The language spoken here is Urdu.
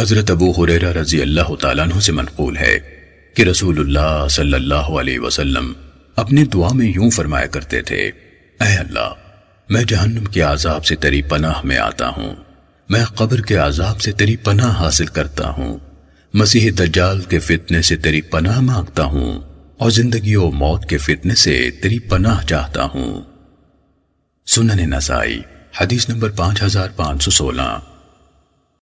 حضرت ابو حریرہ رضی اللہ تعالیٰ عنہ سے منقول ہے کہ رسول اللہ صلی اللہ علیہ وسلم اپنی دعا میں یوں فرمایا کرتے تھے، اے اللہ، میں جہنم کے عذاب سے تیری پناہ میں آتا ہوں، میں قبر کے عذاب سے تیری پناہ حاصل کرتا ہوں، مسیح دجال کے فتنے سے تیری پناہ مانگتا ہوں، اور زندگی و موت کے فتنے سے تیری پناہ چاہتا ہوں۔ سنن نسائی، حدیث نمبر پانچ ہزار پانچ سو سولہ۔